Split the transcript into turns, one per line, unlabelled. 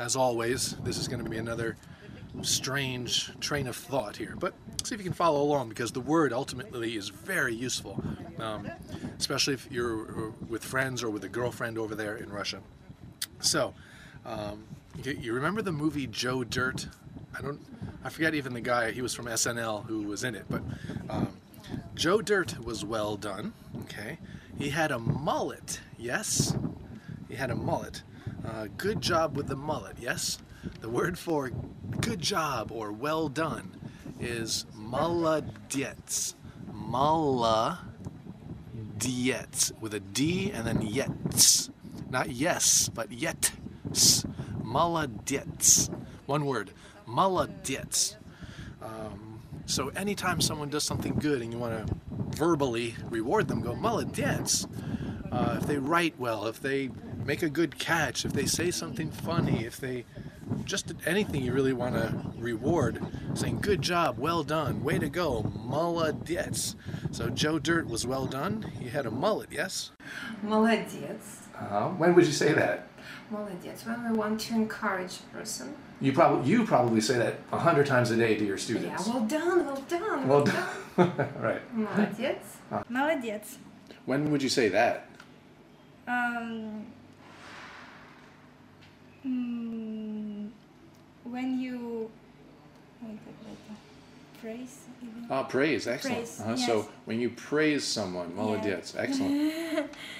as always, this is going to be another strange train of thought here. But see if you can follow along because the word ultimately is very useful, um, especially if you're uh, with friends or with a girlfriend over there in Russia. So, um, you, you remember the movie Joe Dirt? I don't, I forget even the guy. He was from SNL who was in it, but um, Joe Dirt was well done. Okay, he had a mullet. Yes, he had a mullet. Uh, good job with the mullet. Yes, the word for good job or well done is maladets. Maladets with a D and then yets. Not yes, but yet. Maladets. One word. Maladets. Um, so anytime someone does something good and you want to verbally reward them, go maladets. Uh, if they write well, if they make a good catch, if they say something funny, if they just anything you really want to reward, saying good job, well done, way to go, молодец. So Joe Dirt was well done. He had a mullet, yes?
Молодец.
Uh, when would you say that?
Молодец. When we want to encourage a person.
You probably you probably say that a hundred times a day to your
Yeah,
students.
well done, well done.
Well done. right.
Молодец.
Молодец.
When would you say that?
Um, praise. Even.
Ah, praise, excellent.
Praise,
uh -huh.
yes.
So when you praise someone, well, yeah. it is excellent.